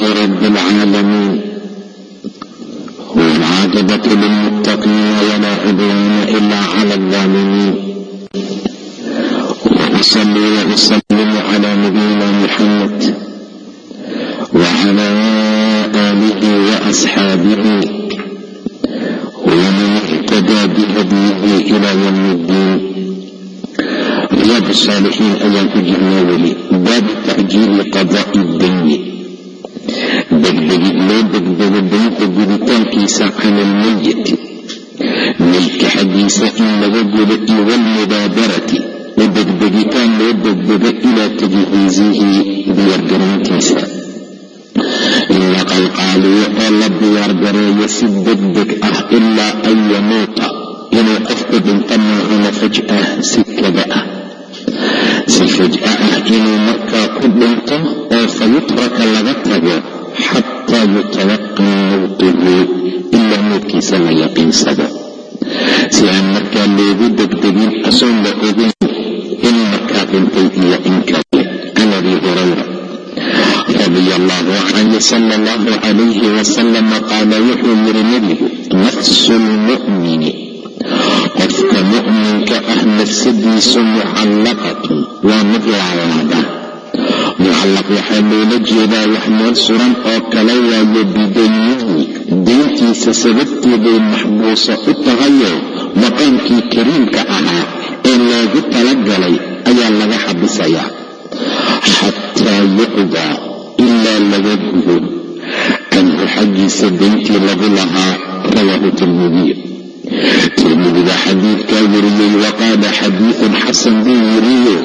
رب العالمين والعاقبة للمتقين ولا عدوان إلا على الظالمين وأصلي وأسلم على نبينا محمد وعلى آله وأصحابه ومن اهتدى بهديه إلى يوم الدين رياض الصالحين أيام كجهنا ولي باب تعجيل قضاء الدين loo degdego daynta guditaankiisa can ilmayiti maydka xaggiisa in laga gudo iyo walmubaadarati oo degdegitaan loo degdego ilaa tajhiisihi diyaargarayntiisa in la qalqaaliyo oo la diyaargareeyo si degdeg ah ilaa an yamuuta inuu qofku dhinto maahana faj'ah si kada ah si faj'a ah inuu markaa ku dhinto oo fa yutraka laga tago xataa yutawaqaa mawtuhu ilaa mowdkiisa la yaqiinsado si aan markaa loogu degdegin asoon la ogeyn in markaa dhintay iyo in kale can abi hurayra radia allahu canhu sala allahu calayhi wasalama qaala wuxuu yiri nebigu nafsu lmu'mini qofka mu'minka ah nafsadiisu mucallaqatun waa mid laalaada waxaa loola jeedaa wax meel suran oo kale waayo bidaynihi deyntiisa sababteeday maxbuusa u tahayo maqaamkii kariimka ahaa ee loogu talagalay ayaa laga xabisayaa xataa yuqdaa ilaa laga gudo canhu xaggiisa deyntii lagu lahaa rawaahu tirmidiy tirmidiga xadiidkaa wariyey waqaala xadiidun xasan buu yiriyo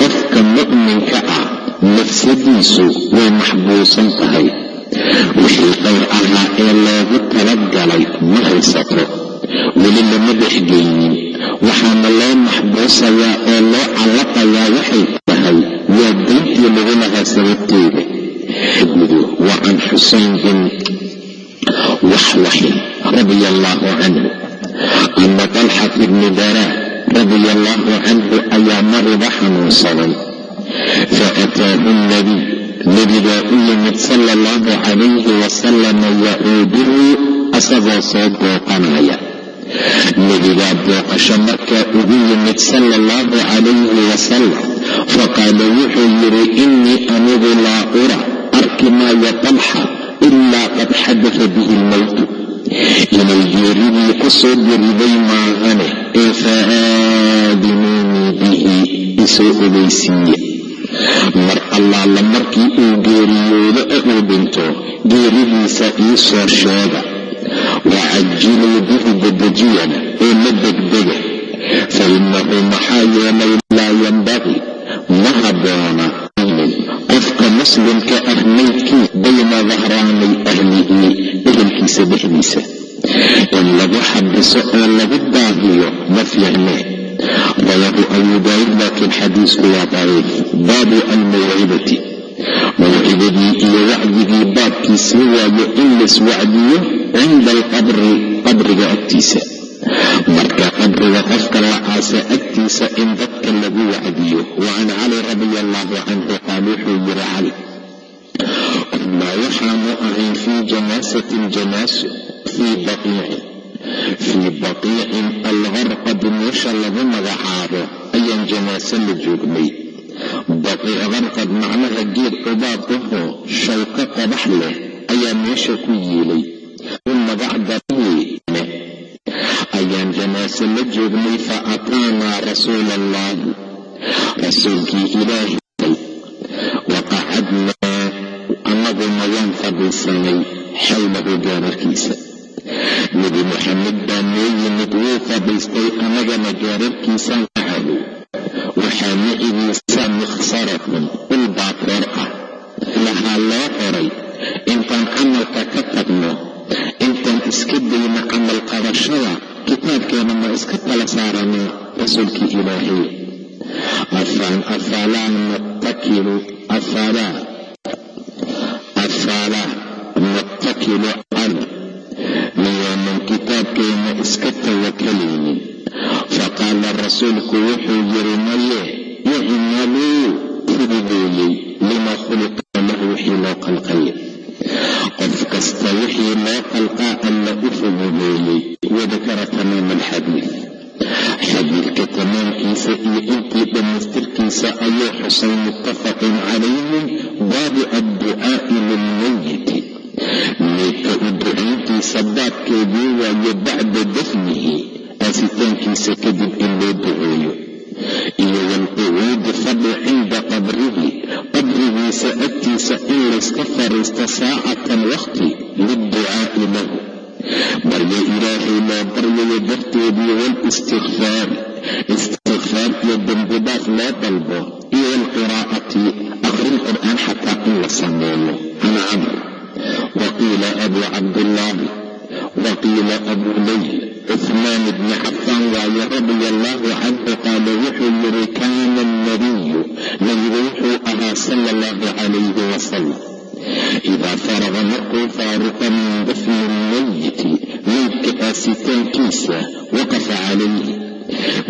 qofka mu'minka ah nafsadiisu way maxbuusan tahay. Wixii qayr ahaa ee loogu talagalay ma haysato weli lama dhexgeynin. Waxaana loo maxbuusayaa oo loo callaqayaa waxay tahay waa dayntii lagu lahaa sababteeda wa can xusayn waxwaxin radia allaahu canhu. Ana talxat ibni daraa radia allaahu canhu ayaa mariba xanuunsaday fa ataahu nabiy nebigaa u yimid sala allahu calayhi wasalama yacuuduhu asagoo soo booqanaya nebigaa booqasho markaa ugu yimid sala allahu calayhi wasalam faqaala wuxuu yidhi innii anigu laa ura arki maayo talxa ilaa qad xadata bihi lmowtu inay geeridii ku soo diriday maahane ee faaadinuunii bihi isoo ogeysiiye mar allaala markii uu geeriyoodo ee uu dhinto geeridiisa ii soo sheega. Wacajiluu bihi dadejiyana oo la degdega. Fa innahu maxaa yeelay laa yambaqii ma habboona qofka muslimka ah maydkii bayna dahraanay ahlihi ehelkiisa dhexdiisa. In lagu xabiso oo lagu daahiyo ma fiicne rawaahu abu laakiin xadiisku waa daciif baabu almawcidati mawcidadii iyo wacdigii baabkiisii waayo in laiswacdiyo cinda alqabri qabriga agtiisa marka qabriga qofka la aasa agtiisa in dadka lagu wacdiyo wa can cali radia allahu canhu qaal wuxuu yiri cali kunaa waxaanu ahayn fii janaasatin janaaso fii baqiicin fii baqiicin algarqad meesha lagu magacaabo ayaan janaaso la joognay. Baqiic qarqad macnaha geed cubaadahoo shawko qodax leh ayaa meesha ku yiilay. Magacdane ayaan janaaso la joognay fa ataanaa rasuula allahi rasuulkii ilaahi. Wa qacadnaa annaguna waan fadhiisanay xawlahu gaararkiisa nebi maxamed baa noo yimid wuu fadhiistay anagana gaararkiisaan ka cabay waxaa nicigiisa mukhsaratun dhul baakoor ah. Lahaa loo qoray intaan camalka ka tagno intaan iska dayno camal qabashada kitaabkeena ma iska tala saarana rasuulkii ilaahay. Afalaa nattakilu afalaa afalaa nattakilu kitaabkeena iska tawakelaynin faqaala rasuulku wuxuu yiri maye icmaluu fududeeyey lima khuliqa lahu wixii loo qalqay qof kasta wixii loo qalqaa alla u fududeeyey wadakara tamaam alxadiid xadiidka tamaamkiisa iyo intii dhammaystirkiisa ayuu xusay muttafaqun calayhim baabu adducaa'i u ducayntiisa baabkeedii waaye bacda dafnihi aasitaankiisa kadib in loo duceeyo. Iyo walqucuudi fadhi cinda qabrihi qabrigiisa agtiisa in layska fadhiisto saacatan waqti lidducaa'i lahu baryo ilaahay loo baryayo darteedii walistikfaari istikfaar iyo dembidhaaf loo dalbo iyo walqiraa'ati aqrin qur'aan xataa in la sameeyo. Can camr waqiila abuu cabdillaahi waqiila abuu leyl cuhmaan bni cafaan waaye radia allaahu canhu qaala wuxuu yiri kaana alnabiyu nabigu wuxuu ahaa sala allahu calayhi wasalam idaa faraqa markuu faaruqa min dafni lmayiti meydka aasitaankiisa waqafa calayhi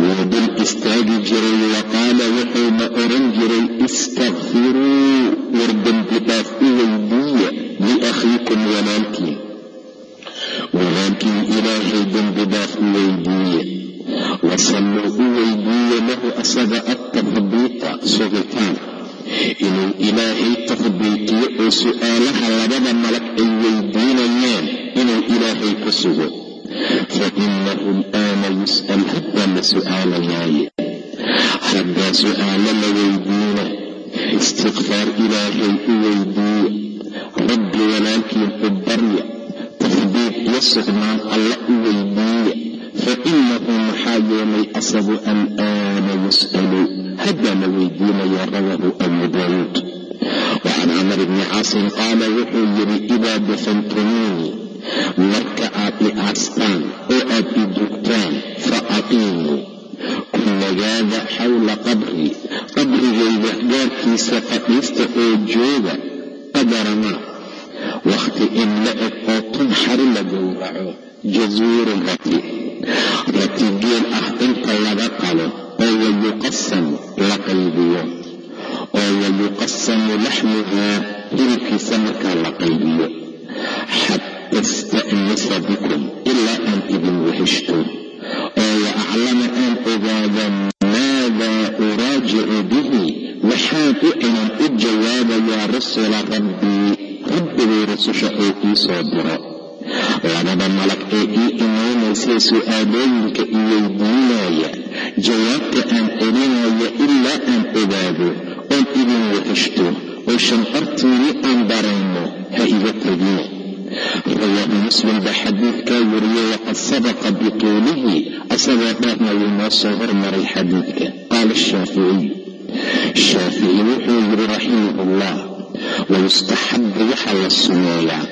wuu dul istaagi jiray wa qaala wuxuuna oran jiray istakfiruu war dembi dhaaf u weydiiya liakhiikum walaalkiin walaalkiin ilaahay dembi dhaaf u weydiiye wasalluu u weydiiye lahu asaga attahbiita sugitaan. Inuu ilaahay tahbiitiyo oo su'aalaha labada malag ay weydiinayaan inuu ilaahay ku sugo. Fa inahu alaana yus'al haddaa la su'aalayaaye. Haddaa su'aalo la weydiina istikfaar ilaahay u weydiiye sugnaan alla u weydiiye fa inahu maxaa yeelay asagu alaana yus'alu haddaa la weydiinaya rawahu abu daawuud. Wacan camar bni caasin qaala wuxuu yidhi idaa dafantumuunii marka aad i aastaan oo aad i dugtaan fa aqiimuu ku nagaada xawla qabrii qabrigayda gaarkiisa fadhiista oo jooga qadaramaa wakhti in la eg oo tunxari la gowraco jazuurun rati rati geel ah inta laga qalo oo wayuqasamu la qaybiyo oo wayuqasamu laxmuhaa hilibkiisa markaa la qaybiyo xata ista'nisa bikum ilaa aan idin weheshto oo wa aclama aan ogaada maadaa uraajicu bihi maxaan u inan u jawaabayaa rusula rabbii rabbigay rususha oo ii soo diro labada malag ee ii imaanaysay su'aalooyinka i weydiinaya jawaabta aan celinaya ilaa aan ogaado oon idin weheshto oo shanqartiini aan darayno ha iga tegina rawaahu muslim baa xadiidkaa wariyey waqad sabaqa bituulihi asagoo dheerna wuu noo soo hormaray xadiidka. Qaala shaaficiy shaafici wuxuu yidhi raximah ullah wayustaxabu waxaa la sumeeyaa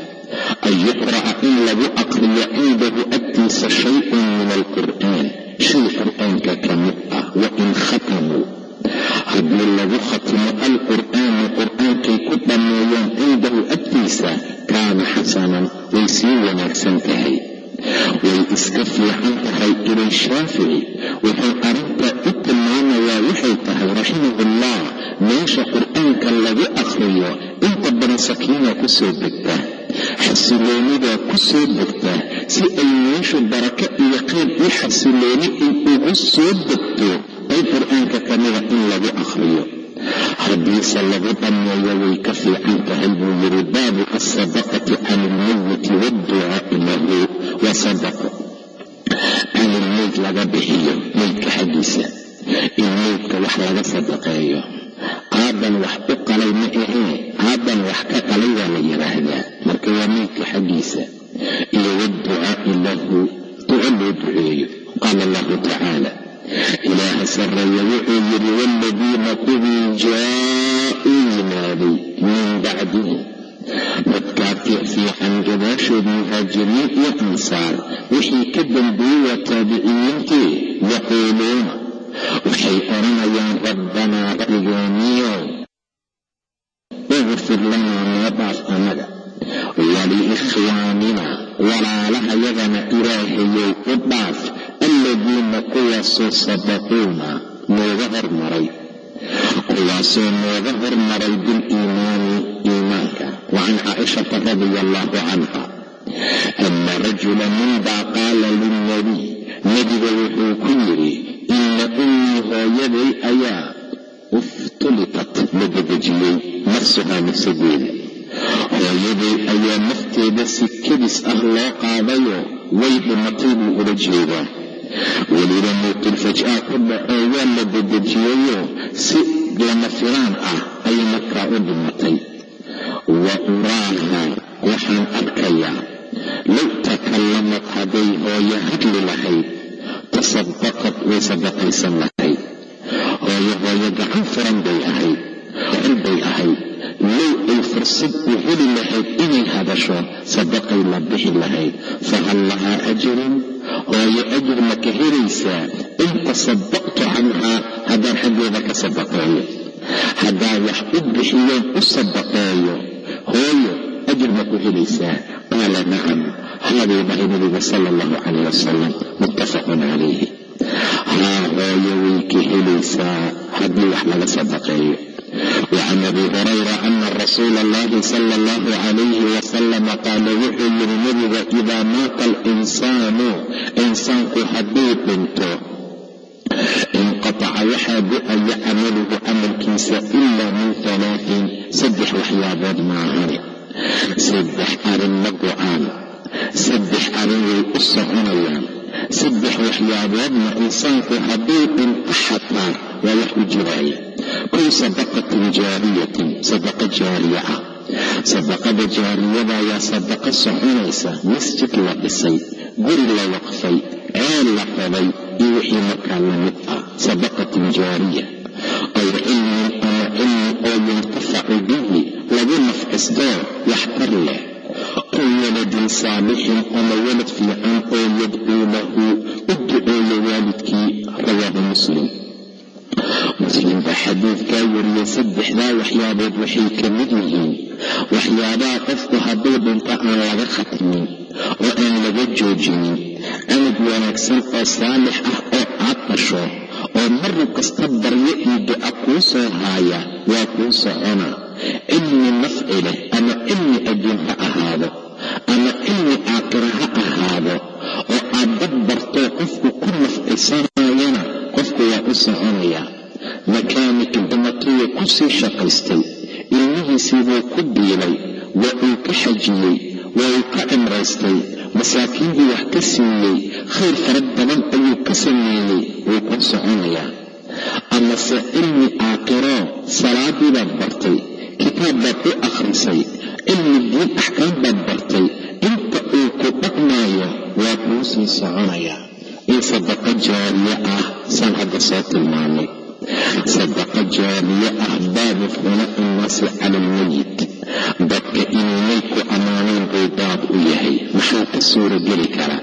an yuqra'a in lagu aqriyo cindahu agtiisa shay-un min alqur'aan shay qur'aanka ka mid ah wa in khatamuu haddii lagu khatimo alqur'aana qur'aankay ku dhammeeyaan cindahu agtiisa kaana xasanan way sii wanaagsan tahay way iska fiican tahay ilay shaafici wuxuu arrintaa u tilmaamayaa waxay tahay raximahullah meesha qur'aanka lagu aqriyo inta badan sakiina ku soo degta xasiloonidaa ku soo degta si ay meeshu barako iyo qayb iyo xasilooni in ugu soo degto qayb qur'aanka ka mida in lagu aqriyo haddiise lagu dhammeeyo way ka fiican tahay buu yidhi baabu alsadaqati can ilmayiti waadducaa'i lahu waa sadaqo can ilmeyd laga bixiyo meydka xaggiisa in meydka wax laga sadaqeeyo aadan wax u qalay ma ahee aadan wax ka qalay waa la yidhaahdaa marka waa meydka xaggiisa. Iyo waadducaa'i lahu duco loo duceeyo. Qaala allahu tacaala ilaaha sarreeya wuxuu yidhi waaladiina kuwii jaa-uu yimaaday min bacdihim dadkaa fiican gadaasho gadaashood muhaajiriin iyo ansaar wixii ka dambeeyey taabiciyiintii yaquuluuna waxay odhanayaan rabbanaa rabbigeeniyo ikfir lanaa noo dhaaf annaga waliikhwaanina walaalahayagana ilaahayow u dhaaf alladiina kuwaasoo sabaquuna nooga hormaray. Kuwaasoo nooga hormaray biliimaani iimaanka. Wa can caaishata radia allahu canha ana rajula ninbaa qaala lilnabiy nebiga wuxuu ku yidhi ina ummii hooyaday ayaa uftulitat la dedejiyey nafsuhaa hooyaday ayaa nafteeda si kedis ah loo qaadayoo way dhimatay buu ula jeedaa. Weliba mowtilfajaa ku dhacoo waa la dedejiyeyoo si lama firaan ah ayay markaa u dhimatay wa uraaha waxaan arkayaa low takallamad hadday hooyo hadli lahayd tasadaqad way sadaqaysan lahayd hooyo hooyo gacan furan bay ahayd xil bay ahayd. Low ay fursad u heli lahayd inay hadasho sadaqay la bixi lahayd. Fahal lahaa ajrun hooyo ajir ma ka helaysaa in tasadaqtu canhaa haddaan xaggeeda ka sadaqeeyo haddaan wax u bixiyoon u sadaqeeyo hooyo ajir ma ku helaysaa qaala nacam haaduu dhahay nabiga sala allahu calayh wasalam muttafaqun calayhi haa hooyo way ka helaysaa haddii wax laga sadaqeeyo wacan abi hurayra ana rasuula allahi sala allahu calayhi wasalama qaala wuxuu yidhi nebiga idaa maata alinsaanu insaanku hadduu dhinto inqataca waxaa go'aya camaluhu camalkiisa ilaa min halaatin saddex waxyaabood maahane. Saddex arrin ma go'aan saddex arrin way u soconayaan saddex waxyaaboodna insaanku hadduu dhinto xataa waa wax u jiraaya kow sadaqatin jaariyatin sadaqa jaariya ah. Sadaqada jaariyada ayaa sadaqa soconaysa masjid la dhisay guri la waqfay ceel la qoday iyo wixii markaa la mid ah sadaqatin jaariya. Aw cilmin ama cilmi oo yuntafacu bihi lagu nafcistoo waxtar leh waladin saalixin ama walad fiican oo yadcuu lahu u duceeya waalidkii rawaahu muslim muslim baa xadiidkaa wariyay saddexdaa waxyaabood waxay ka mid yihiin waxyaabaha qofku hadduu dhinto aan laga khatimin oo aan laga joojinin canug wanaagsan oo saalix ah oo aad dhasho oo mar kasta baryo iyo duca kuu soo haaya waa kuu socona cilmi nafci leh ama cilmi adduun xajiyey waa uu ka cimraystay masaakiinbuu wax ka siiyey khayr fara badan ayuu ka sameeyey wuu ku soconayaa. Amase cilmi aakhiro salaadii baad bartay kitaab baad u akhrisay cilmi diin axkaam baad bartay inta uu ku dhaqmaayo waa kuu sii soconayaa. In sadaqa jaariye ah saan hadda soo tilmaamay sadaqa jaariye ah baabu funaa innaasi cala almayit dadka inay maydku ammaanayn buu baab u yahay maxaa ka suurageli kara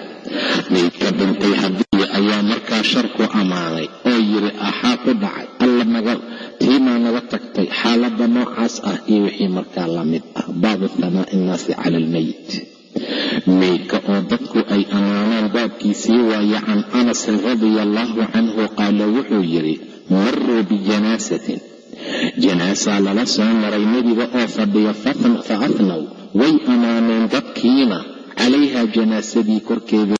maydka dhintay haddii ayaa markaa sharku ammaanay oo yidhi axaa ku dhacay alla naga tiimaa naga tagtay xaaladda noocaas ah iyo wixii markaa la mid ah baabu hanaa'i cala almayit maydka oo dadku ay ammaanaan baabkiisii waaye can anasin radia allaahu canhu qaala wuxuu yidhi maruu bijanaasatin janaasaa lala soo maray nebiga oo fadhiya fa afnaw way ammaaneen dadkiina calayha janaasadii korkeeda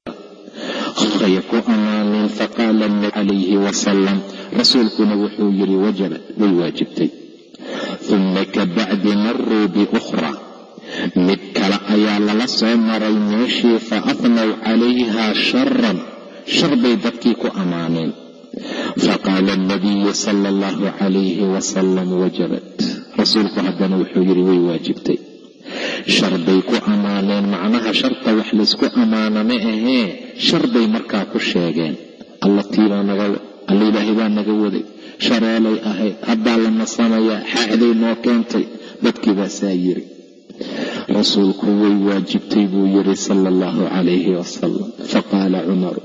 horay ku ammaaneen faqaala nabi calayhi wasalam rasuulkuna wuxuu yidhi wajabat way waajibtay uma kabacdi maruu biukhra mid kale ayaa lala soo maray meeshii fa afnaw calayhaa sharan shar bay dadkii ku ammaaneen faqaala alnabiyu sala allahu calayhi wasalam wajabat rasuulku haddana wuxuu yidhi way waajibtay shar bay ku ammaaneen macnaha sharta wax laysku ammaana ma ahee shar bay markaa ku sheegeen alla ilaahay baa naga waday shareelay ahayd haddaa la nasanayaa xaaxday noo keentay dadkii baa saa yiri rasuulku way waajibtay buu yidhi sala allahu calayhi wasalam faqaala cumaru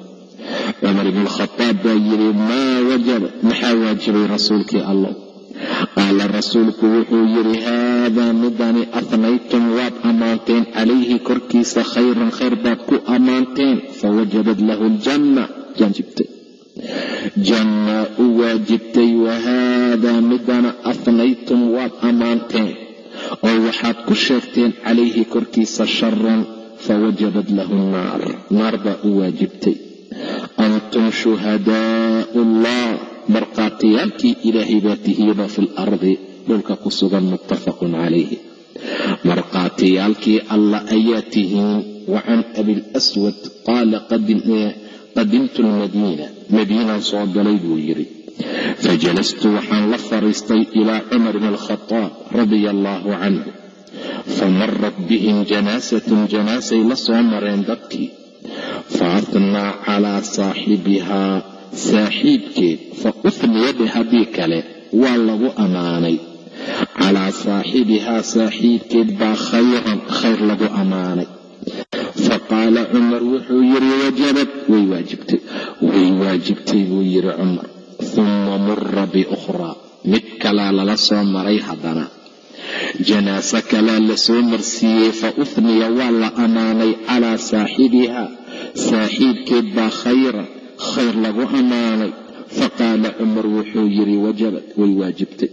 cumar ibn khadaab baa yidhi maa wajaba maxaa waajibay rasuulkii allah qaala rasuulku wuxuu yidhi haadaa midani afnaytum waad ammaanteen calayhi korkiisa khayran khayr baad ku ammaanteen fawajabad lahu ljanna. Jaanjibtay janna u waajibtay wahaadaa midana afnaytum waad ammaanteen oo waxaad ku sheegteen calayhi korkiisa sharan fawajabad lahu naar. Naar baa u waajibtay antum shuhadaau allah markhaatiyaalkii ilaahay baa tihiina fi lardi dhulka ku sugan muttafaqun calayhi markhaatiyaalkii allah ayaa tihiin wa can abilaswad qaala qadimtu lmadiina madiinaan soo galay buu yidhi fajalastu waxaan la fariistay ilaa cumar bn alkhadaab radia allaahu canhu famarat bihim janaasatun janaasay la soo mareen dadkii fa athnaa calaa saaxibihaa saaxiibkeed fa uhniya bi haddii kale waa lagu ammaanay calaa saaxibihaa saaxiibkeed baa khayran khayr lagu ammaanay fa qaala cumar wuxuu yidhi wajabad way waajibtay way waajibtay buu yidhi cumar uma mura biukhraa mid kalaa lala soo maray haddana janaaso kalaa la soo marsiiyey fa uhniya waa la ammaanay calaa saaxibihaa saaxiibkeed baa khayran khayr lagu ammaanay. Faqaala cumar wuxuu yidhi wajabad way waajibtay.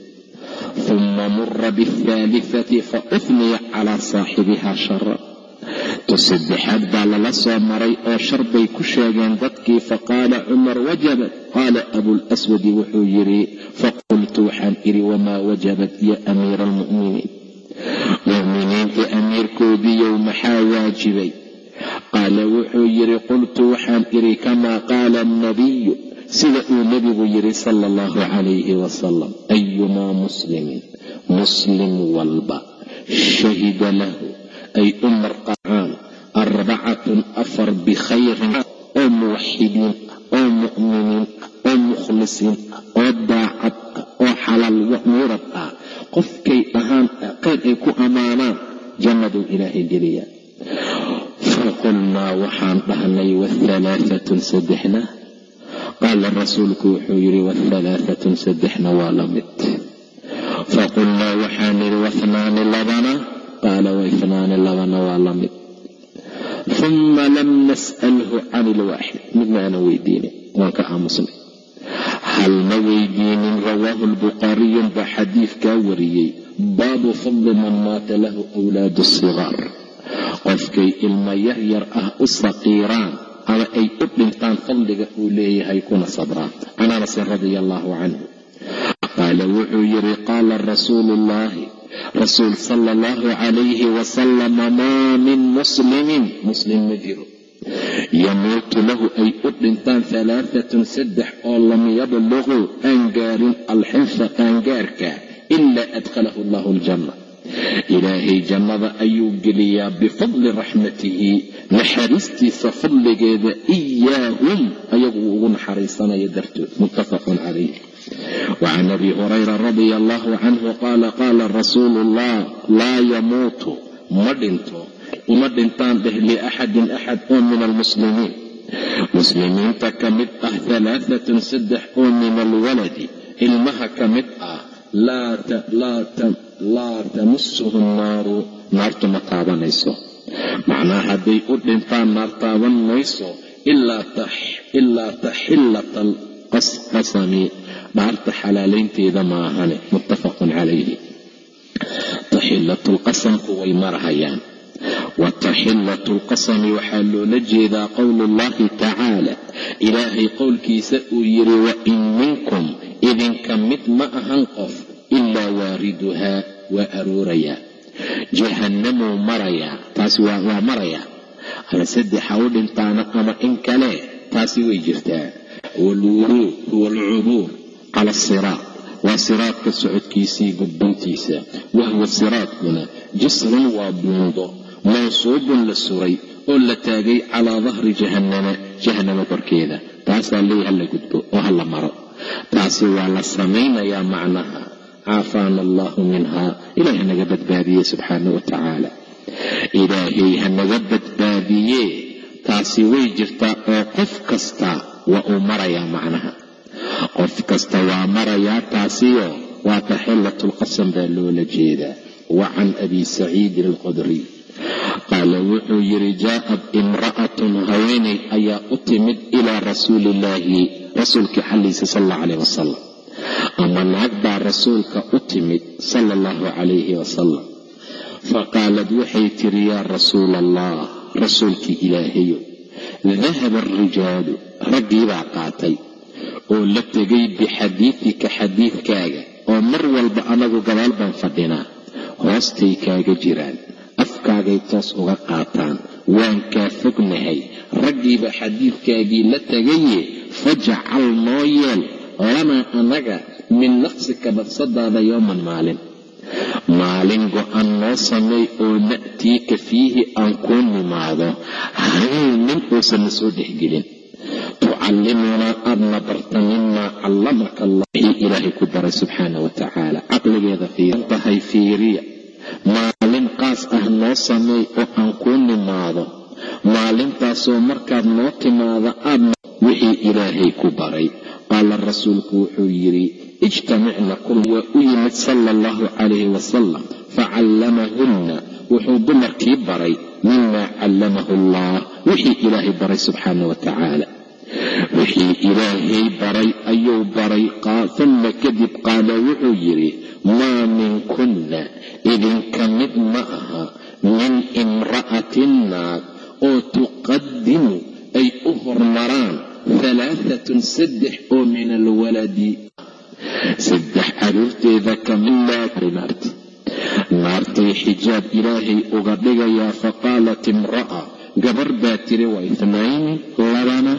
Uma mura biathaalifati fa uhniya calaa saaxibihaa shara saddexaad baa lala soo maray oo shar bay ku sheegeen dadkii. Faqaala cumar wajabad. Qaala abulaswadi wuxuu yidhi faqultu waxaan idhi wamaa wajabad ya amiira almu'miniin. Mu'miniinta amiirkoodiiyow maxaa waajibay qaala wuxuu yidhi qultu waxaan idhi kamaa qaala alnabiyu sida uu nebigu yidhi sala allahu calayhi wasalam ayumaa muslimin? Muslim walba shahida lahu ay u marqacaan arbacatun afar bikhayrin oo muwaxidiin oo mu'miniin oo mukhlisiin oo daacad oo xalaal murad ah qofkay dhahaan khayr ay ku ammaanaan jannaduu ilaahay faqulnaa waxaan dhahnay wahalaaatun saddexna qaala rasuulku wuxuu yidhi wahalaaatun saddexna waa la mid. Faqulnaa waxaan idhi wahnaani labana? Qaala waihnaani labana waa la mid. Uma lam nas'alhu can ilwaaxid midna aanan weydiinin waan ka aamusnay. Hal ma weydiinin rawaahu lbukhaariyun baa xadiidkaa wariyey. Baabu fadli man maata lahu wlaadu sigaar qofkay ilmo yaryar ah u saqiiraan ama ay u dhintaan fadliga uu leeyahay kuna sabraan can anasin radia allaahu canhu. Qaala wuxuu yidhi qaala rasuulu ullaahi rasuul sala allahu calayhi wasalama maa min muslimin. Muslim ma jiro. Yamuutu lahu ay u dhintaan halaaatun saddex oo lam yabluquu aan gaarin alxinfa qaangaarka ilaa adkhalahu allahu aljanna ilaahay jannada ayuu geliyaa bifadli raxmatihi naxariistiisa fadligeeda iyaahum ayagu uu ugu naxariisanaya dartood. Muttafaqun calayh. Wacan abi hurayra radia allahu canhu qaala qaala rasuulu ullah laa yamuutu ma dhinto uma dhintaan dheh liaxadin axad oo min almuslimiin. Muslimiinta ka mid ah halaaatun saddex oo min alwaladi ilmaha ka mid ah laa tamusuhu nnaaru naartu ma taabanayso macnaha hadday u dhintaan naar taaban mayso ilaa taxillata alqasami dhaarta xalaalaynteeda ma ahane muttafaqun calayhi. Taxillatu lqasamku way marahayaan. Wa taxillatu lqasami waxaa loola jeedaa qowlu llahi tacaala. Ilaahay qowlkiisa uu yidhi wa in minkum idinka mid ma ahan qof ilaa waariduhaa waa aruurayaa jahannamuu marayaa taasi waa marayaa ama saddexa u dhintaana ama in kale taasi way jirtaa. Waalwuruud huwa alcubuur cala asiraat waa siraadka socodkiisii gudbintiisa. Wahwa siraadkuna jisrun waa buundo. Mansuubun la suray oo la taagay calaa dahri jahannama jahannama korkeeda. Taasaa leey ha la gudbo oo ha la maro. Taasi waa la samaynayaa macnaha caafaana allahu minha ilaah naga badbaadiyey subxaana wa tacaala ilaahay hanaga badbaadiyee taasi way jirtaa oo qof kasta waa uu marayaa macnaha qof kasta waa marayaa taasiyo waa taxillatulqasam baa loola jeedaa wa can abi saciidin alqudriy qaala wuxuu yidhi jaa'ad imra'atun haweenay ayaa u timid ilaa rasuuliillaahi rasuulkii xalliisa sal alla calayh wasalam ama naag baa rasuulka u timid sala allahu calayhi wasalam faqaalad waxay tiri yaa rasuula allah rasuulkii ilaahayo dahaba alrijaalu raggiibaa qaatay oo la tegay bixadiidika xadiidkaaga oo mar walba anagu gadaal baan fadhinaa hoostay kaaga jiraan afkaagay toos uga qaataan waan kaa fognahay raggiiba xadiidkaagii la tegaye fajacal noo yeel lanaa anaga min naqsika nafsadaada yowman maalin. Maalin go-an noo samay oo na'tiika fiihi aan kuu nimaado hal nin uusan na soo dhexgelin. Tucallimunaa aadna barta mimaa callamaka allah wixii ilaahay ku baray subxaana wa tacaala caqligeeda fiirintahay fiiriya. Maalin qaas ah noo sameey oo aan kuu nimaado maalintaasoo markaad noo timaado aadna wixii ilaahay ku baray. Qaala rasuulku wuxuu yidhi ijtamicna waa u yimid sala allahu calayhi wasalam facallamahunna wuxuu dumarkii baray mimaa callamahu allah wixii ilaahay baray subxaana wa wixii ilaahay baray ayuu baray. Uma kadib qaala wuxuu yidhi maa minkunna idinka mid ma aha min imra'atin naag oo tuqadimu ay u hormaraan halaaatun saddex oo min alwaladi saddex caruurteeda kamidnaarta naartay xijaab ilaahay uga dhigayaa faqaalat imra'a gabar baa tiri waa ithnayni labana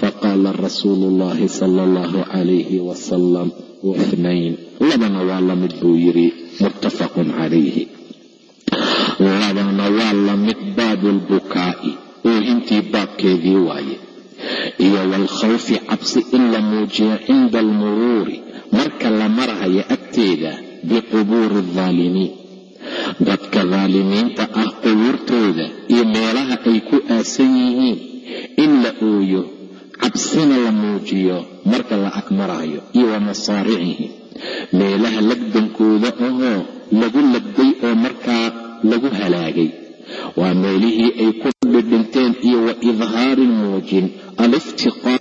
faqaala rasuulu llahi sala allahu calayhi wasalam waithnayn labana waa la mid buu yidhi muttafaqun calayhi labana waa la mid baabulbukaa'i oohintii baabkeedii waaye iyo waalkhawfi cabsi in la muujiyo cinda almuruuri marka la marahayo agteeda biqubuuri aldaalimiin dadka daalimiinta ah qubuurtooda iyo meelaha ay ku aasan yihiin in la ooyo cabsina la muujiyo marka la agmarayo iyo wa masaaricihim meelaha lagdankooda ahoo lagu lagday oo markaa lagu halaagay waa meelihii ay ku dhidhinteen iyo wa idhaari muujin aliftiqaar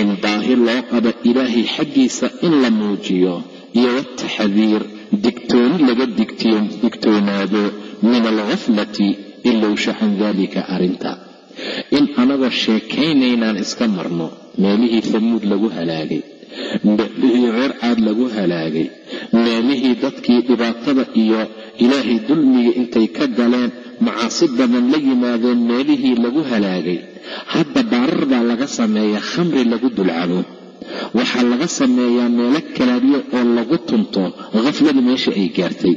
in baahi loo qabo ilaahay xaggiisa in la muujiyo iyo wataxdiir digtooni laga digtoonaado min alghaflati ilowsha can daalika arrinta. In anagoo sheekaynaynaan iska marno meelihii hamuud lagu halaagay meelihii reer caad lagu halaagay meelihii dadkii dhibaatada iyo ilaahay dulmiga intay ka galeen macaasi badan la yimaadeen meelihii lagu halaagay. Hadda baarar baa laga sameeyaa khamri lagu dulcabo waxaa laga sameeyaa meelo kalaadiyo oo lagu tunto khaflada meesha ay gaartay.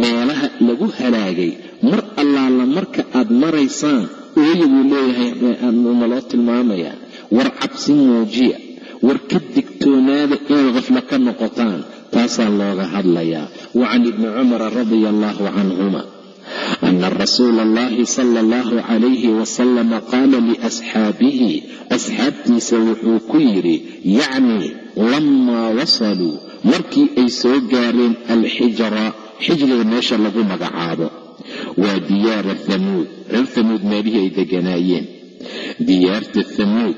Meelaha lagu halaagay mar allaala marka aad maraysaan ooya leeyahay naloo tilmaamayaa war cabsi muujiya. War ka digtoonaada inaad khaflo ka noqotaan taasaa looga hadlayaa. Wa can ibni cumara radia allahu canhuma ana rasuula allahi sala allahu calayhi wasalama qaala liasxaabihi asxaabtiisa wuxuu ku yidhi yacni lamaa wasaluu markii ay soo gaareen alxijra xijriga meesha lagu magacaabo waa diyaara thamuud reer thamuud meelihii ay deganaayeen diyaarta thamuud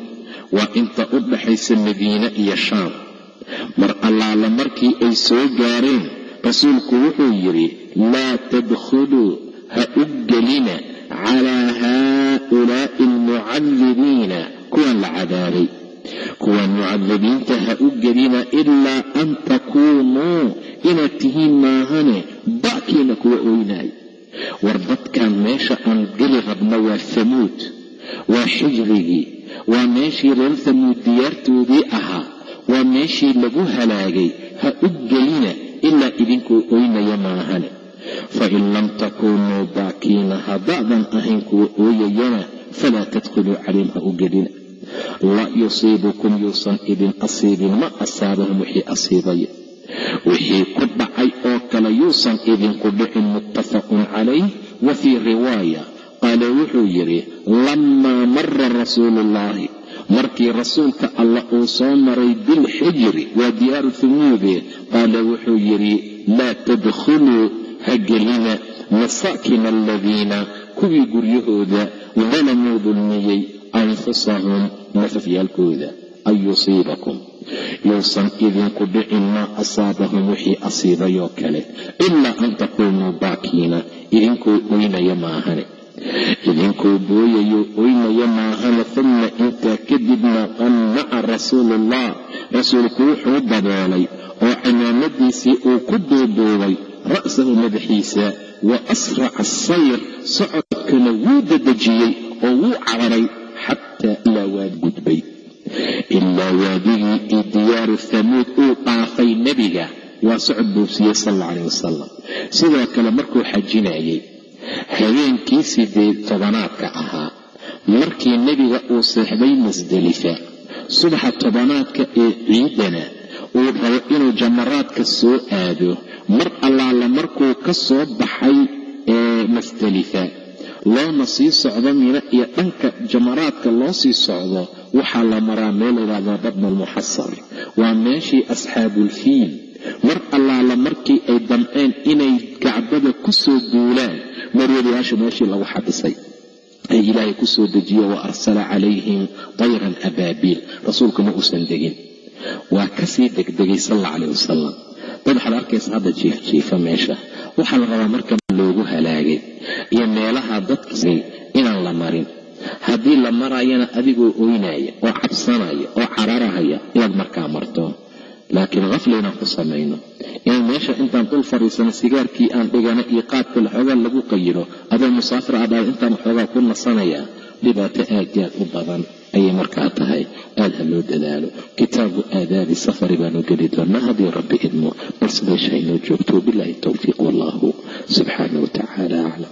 waa inta u dhaxaysa madiine iyo shaam mar allaala markii ay soo gaareen rasuulku wuxuu yidhi laa tadkhuluu ha u gelina calaa haaulaa'i almucadibiina kuwan la cadaabay kuwan mucadabiinta ha u gelina ilaa an takuunuu inaad tihiin maahane ba'kiina kuwa oynaay war dadkan meesha aan geli rabna waa hamuud waa xijrigii waa meeshii reer hamuud diyaartoodii ahaa waa meeshii lagu halaagay. Ha u gelina ilaa idinkuu oynaya maahane fain lam takuunuu baakiina haddaadan ahayn kuwa ooyayana falaa tadkhuluu calayhim ha u gelina laa yusiibukum yuusan idin asiibin ma asaabahum wixii asiibaya wixii ku dhacay oo kale yuusan idinku dhicin muttafaqun calayh. Wa fii riwaaya qaala wuxuu yidhi lammaa mara rasuuluullaahi markii rasuulka allah uu soo maray bilxijri waa diyaaru humuude qaala wuxuu yidhi laa tadkhuluu ha gelina masaakina aladiina kuwii guryahooda dalamuu dulmiyey anfusahum nafafyaalkooda an yusiibakum yuusan idinku dhicin maa asaabahum wixii asiibayoo kale ilaa an taquumuu baakiina idinkoo oynaya maahane. Idinkoo booyayo oynaya maahane uma intaa kadibna qannaca rasuuluullah rasuulku wuxuu daboolay oo cimaamadiisii uu ku duuduubay ra'sahu madaxiisa wa asraca asayr socodkana wuu dadejiyey oo wuu cararay xataa ilaa waad gudbay. Ilaa waadigii iyo diyaaru hamuud uu dhaafay nebiga. Waa socod buufsiyey sal alla caleh wasalam sidoo kale markuu xajinayay habeenkii sideed tobanaadka ahaa markii nebiga uu seexday masdelifa subaxa tobanaadka ee ciidana uu rabo inuu jamaraadka soo aado. Mar allaala markuu ka soo baxay masdelifa loona sii socdo mina iyo dhanka jamaraadka loo sii socdo waxaa la maraa meel layidhahdo badna almuxasar waa meeshii asxaabuulfiil mar allaala markii ay damceen inay gacbada ku soo duulaan marwadayaasha meeshii lagu xabisay ay ilaahay ku soo dejiye wa arsala calayhim tayran abaabiil rasuulku ma uusan degin. Waa ka sii degdegay sal alla caleh wasalam dad waxaad arkaysa hadda jiifjiifa meesha. Waxaa la rabaa marka loogu halaagay iyo meelaha dadkasay inaan la marin. Haddii la marayana adigoo oynaya oo cabsanaya oo cararahaya inaad markaa marto. Laakiin hafla inaan ku samayno inaan meesha intaan dul fadhiisano sigaarkii aan dhigano iyo qaadka laxoogaa lagu qayiro adoo musaafir adhaada intaan waxoogaa ku nasanaya dhibaato aad aad u badan ayay markaa tahay. Aad ha loo dadaalo. Kitaabu aadaabi safari baanu geli doonaa. Haddii rabbi idmo balse meesha aynoo joogto bilaahi towfiiq wallahu subxaana wa tacaala aclam